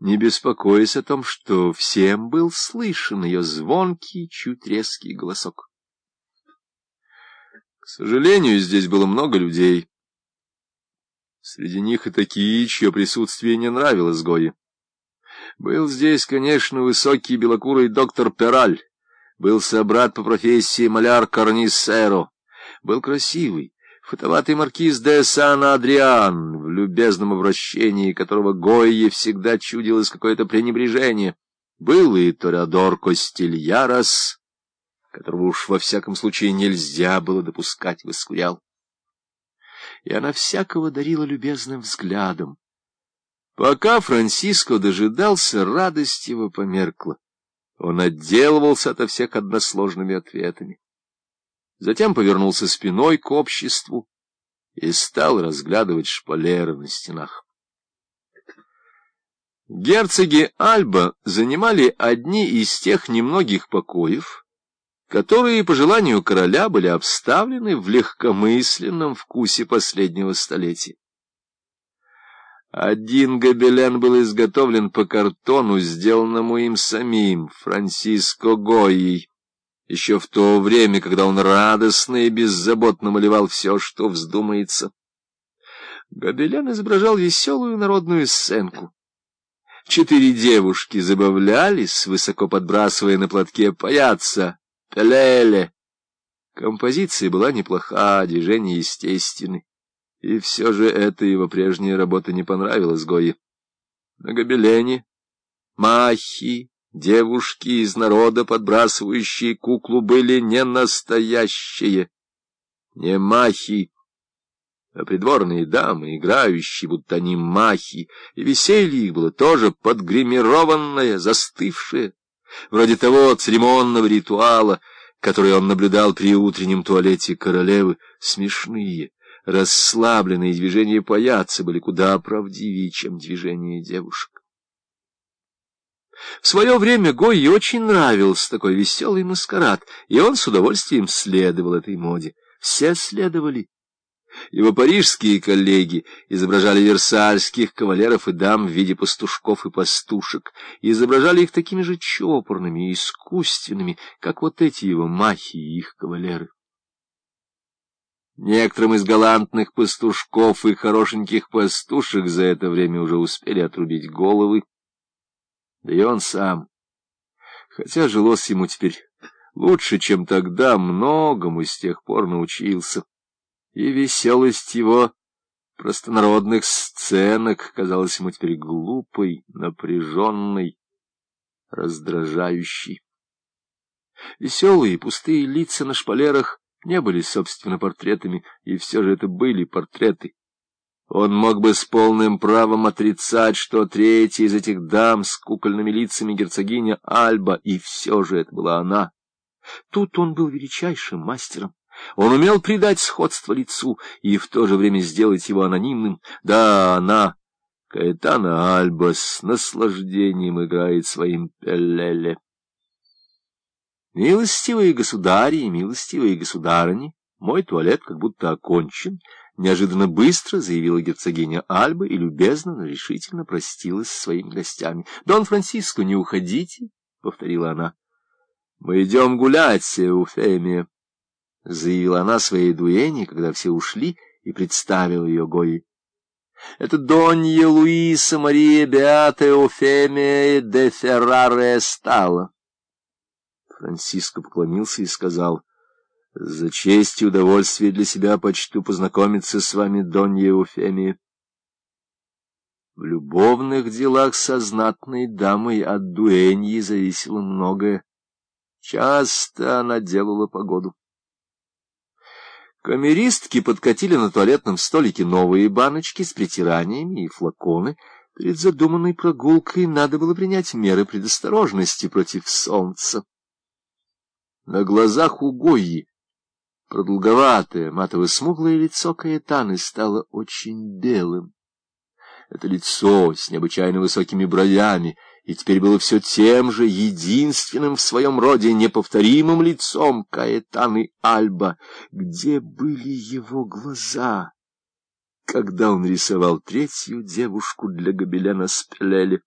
не беспокоясь о том, что всем был слышен ее звонкий, чуть резкий голосок. К сожалению, здесь было много людей. Среди них и такие, чье присутствие не нравилось Гое. Был здесь, конечно, высокий белокурый доктор Пераль, был собрат по профессии маляр Корнисеро, был красивый, фотоватый маркиз де Сан-Адриан, в любезном обращении которого Гойе всегда чудилось какое-то пренебрежение. Был и Торадор Костильярос, которого уж во всяком случае нельзя было допускать в Искурял. И она всякого дарила любезным взглядом. Пока Франциско дожидался, радость его померкла. Он отделывался ото всех односложными ответами затем повернулся спиной к обществу и стал разглядывать шпалеры на стенах. Герцоги Альба занимали одни из тех немногих покоев, которые, по желанию короля, были обставлены в легкомысленном вкусе последнего столетия. Один гобелен был изготовлен по картону, сделанному им самим, Франциско Гойей, еще в то время, когда он радостно и беззаботно малевал все, что вздумается. Гобелен изображал веселую народную сценку. Четыре девушки забавлялись, высоко подбрасывая на платке паяца, пелеле. Композиция была неплоха, движения естественны. И все же эта его прежняя работа не понравилась Гое. На гобелене махи, Девушки из народа, подбрасывающие куклу, были не настоящие, не махи, а придворные дамы, играющие, будто они махи, и веселье их было тоже подгримированное, застывшее, вроде того церемонного ритуала, который он наблюдал при утреннем туалете королевы, смешные, расслабленные движения паяца были куда правдивее, чем движения девушек. В свое время Гойи очень нравился такой веселый маскарад, и он с удовольствием следовал этой моде. Все следовали. Его парижские коллеги изображали версальских кавалеров и дам в виде пастушков и пастушек, и изображали их такими же чопорными и искусственными, как вот эти его махи и их кавалеры. Некоторым из галантных пастушков и хорошеньких пастушек за это время уже успели отрубить головы, да и он сам. Хотя жилось ему теперь лучше, чем тогда, многому с тех пор научился. И веселость его простонародных сценок казалась ему теперь глупой, напряженной, раздражающей. Веселые пустые лица на шпалерах не были, собственно, портретами, и все же это были портреты. Он мог бы с полным правом отрицать, что третья из этих дам с кукольными лицами герцогиня Альба, и все же это была она. Тут он был величайшим мастером. Он умел придать сходство лицу и в то же время сделать его анонимным. Да, она, Каэтана Альба, с наслаждением играет своим Пеллеле. Милостивые государи и милостивые государыни, мой туалет как будто окончен — Неожиданно быстро заявила герцогиня Альба и любезно, но решительно простилась со своими гостями. — Дон Франциско, не уходите, — повторила она. — Мы идем гулять, Эуфемия, — заявила она своей дуэне, когда все ушли, и представила ее Гои. — Это Донья Луиса Мария Беата Эуфемия де Ферраре стала. Франциско поклонился и сказал — за честь и удовольствие для себя почту познакомиться с вами, Донья Еуфемия. В любовных делах со знатной дамой от дуэньи зависело многое. Часто она делала погоду. Камеристки подкатили на туалетном столике новые баночки с притираниями и флаконы. Перед задуманной прогулкой надо было принять меры предосторожности против солнца. На глазах у Гойи Продолговатое, матово-смуглое лицо Каэтаны стало очень белым. Это лицо с необычайно высокими бровями и теперь было все тем же единственным в своем роде неповторимым лицом Каэтаны Альба. Где были его глаза, когда он рисовал третью девушку для гобелена Спелели?